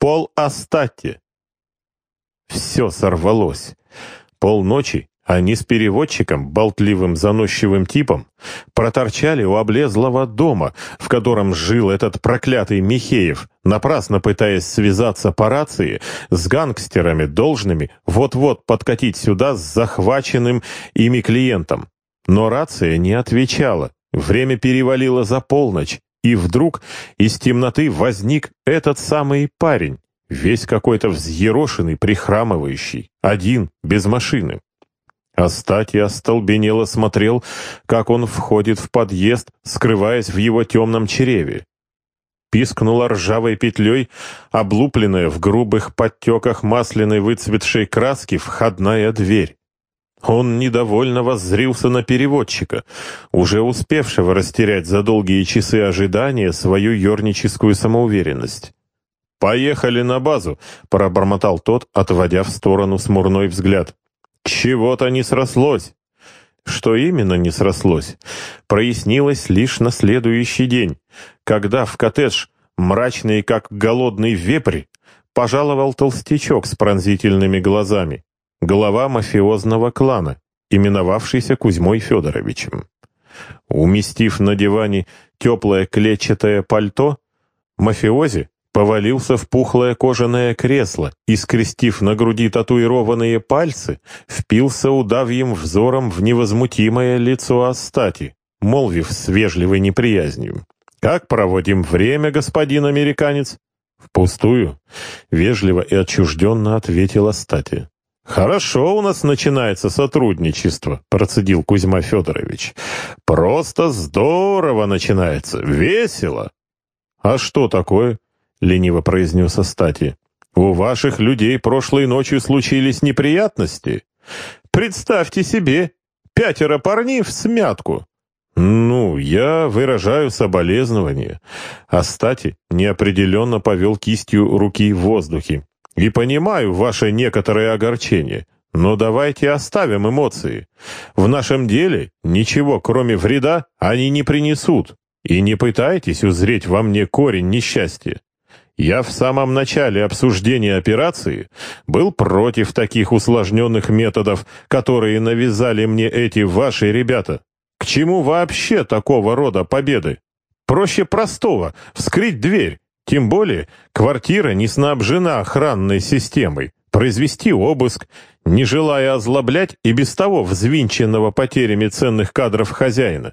Пол Астати. Все сорвалось. Полночи они с переводчиком, болтливым заносчивым типом, проторчали у облезлого дома, в котором жил этот проклятый Михеев, напрасно пытаясь связаться по рации с гангстерами, должными вот-вот подкатить сюда с захваченным ими клиентом. Но рация не отвечала. Время перевалило за полночь, и вдруг из темноты возник этот самый парень, весь какой-то взъерошенный, прихрамывающий, один, без машины. Астатий остолбенело смотрел, как он входит в подъезд, скрываясь в его темном чреве. Пискнула ржавой петлей, облупленная в грубых подтеках масляной выцветшей краски входная дверь. Он недовольно воззрился на переводчика, уже успевшего растерять за долгие часы ожидания свою ерническую самоуверенность. «Поехали на базу», — пробормотал тот, отводя в сторону смурной взгляд. «Чего-то не срослось». Что именно не срослось, прояснилось лишь на следующий день, когда в коттедж, мрачный как голодный вепрь, пожаловал толстячок с пронзительными глазами глава мафиозного клана, именовавшийся Кузьмой Федоровичем. Уместив на диване теплое клетчатое пальто, мафиози повалился в пухлое кожаное кресло и, скрестив на груди татуированные пальцы, впился удавьим взором в невозмутимое лицо Астати, молвив с вежливой неприязнью. «Как проводим время, господин американец?» «Впустую», — вежливо и отчужденно ответил Астати. «Хорошо у нас начинается сотрудничество», — процедил Кузьма Федорович. «Просто здорово начинается, весело». «А что такое?» — лениво произнес Астати. «У ваших людей прошлой ночью случились неприятности. Представьте себе, пятеро парней в смятку». «Ну, я выражаю соболезнование». Астати неопределенно повел кистью руки в воздухе. И понимаю ваше некоторое огорчение, но давайте оставим эмоции. В нашем деле ничего, кроме вреда, они не принесут. И не пытайтесь узреть во мне корень несчастья. Я в самом начале обсуждения операции был против таких усложненных методов, которые навязали мне эти ваши ребята. К чему вообще такого рода победы? Проще простого — вскрыть дверь тем более, квартира не снабжена охранной системой. Произвести обыск, не желая озлоблять и без того взвинченного потерями ценных кадров хозяина.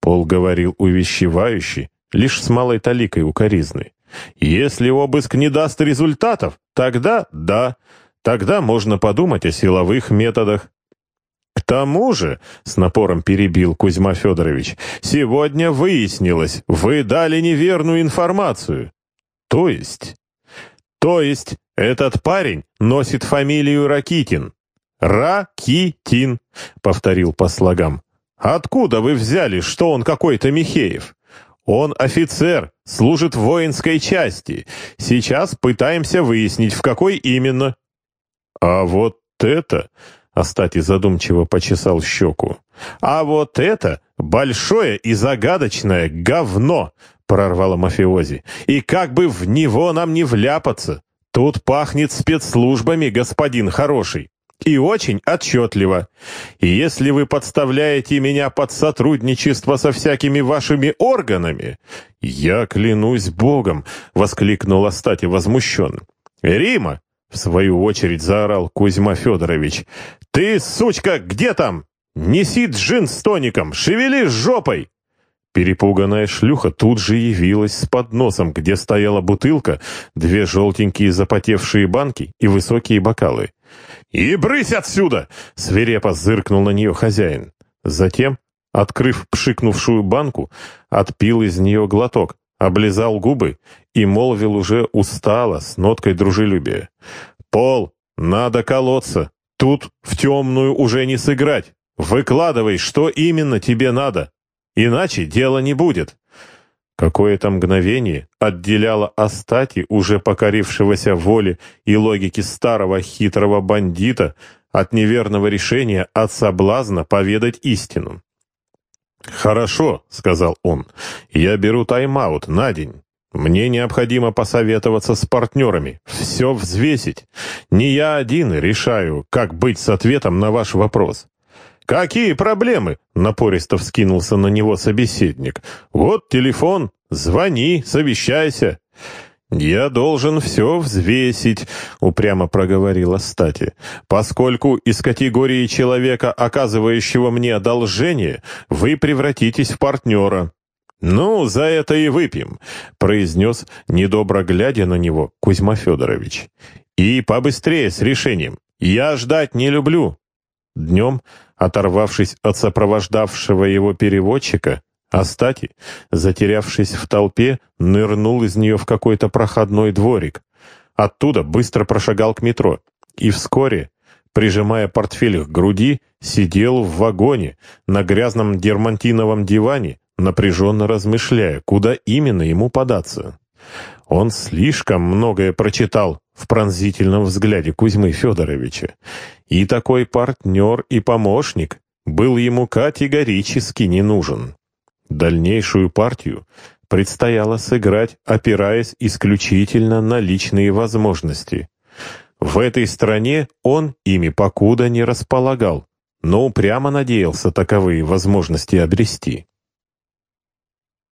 Пол говорил увещевающий, лишь с малой таликой укоризны. Если обыск не даст результатов, тогда да, тогда можно подумать о силовых методах. «К тому же», — с напором перебил Кузьма Федорович, «сегодня выяснилось, вы дали неверную информацию». «То есть?» «То есть этот парень носит фамилию Ракитин». «Ракитин», — повторил по слогам. «Откуда вы взяли, что он какой-то Михеев?» «Он офицер, служит в воинской части. Сейчас пытаемся выяснить, в какой именно». «А вот это...» Астати задумчиво почесал щеку. «А вот это большое и загадочное говно!» — прорвало мафиози. «И как бы в него нам не вляпаться! Тут пахнет спецслужбами, господин хороший!» И очень отчетливо. И если вы подставляете меня под сотрудничество со всякими вашими органами, я клянусь Богом, — воскликнул Астати возмущенно. Рима, в свою очередь заорал Кузьма Федорович. «Ты, сучка, где там? Неси джин с тоником, шевели жопой!» Перепуганная шлюха тут же явилась с подносом, где стояла бутылка, две желтенькие запотевшие банки и высокие бокалы. «И брысь отсюда!» — свирепо зыркнул на нее хозяин. Затем, открыв пшикнувшую банку, отпил из нее глоток, облизал губы и молвил уже устало, с ноткой дружелюбия. «Пол, надо колоться. Тут в темную уже не сыграть. Выкладывай, что именно тебе надо. Иначе дела не будет». Какое-то мгновение отделяло Астати, уже покорившегося воле и логике старого хитрого бандита, от неверного решения, от соблазна поведать истину. «Хорошо», — сказал он, — «я беру тайм-аут на день. Мне необходимо посоветоваться с партнерами, все взвесить. Не я один решаю, как быть с ответом на ваш вопрос. «Какие проблемы?» — напористо вскинулся на него собеседник. «Вот телефон, звони, совещайся». «Я должен все взвесить», — упрямо проговорила Стати, «поскольку из категории человека, оказывающего мне одолжение, вы превратитесь в партнера». «Ну, за это и выпьем», — произнес, недобро глядя на него, Кузьма Федорович. «И побыстрее с решением. Я ждать не люблю». Днем, оторвавшись от сопровождавшего его переводчика, Астати, затерявшись в толпе, нырнул из нее в какой-то проходной дворик. Оттуда быстро прошагал к метро. И вскоре, прижимая портфель к груди, сидел в вагоне на грязном дермантиновом диване, напряженно размышляя, куда именно ему податься. Он слишком многое прочитал в пронзительном взгляде Кузьмы Федоровича. И такой партнер и помощник был ему категорически не нужен. Дальнейшую партию предстояло сыграть, опираясь исключительно на личные возможности. В этой стране он ими покуда не располагал, но упрямо надеялся таковые возможности обрести.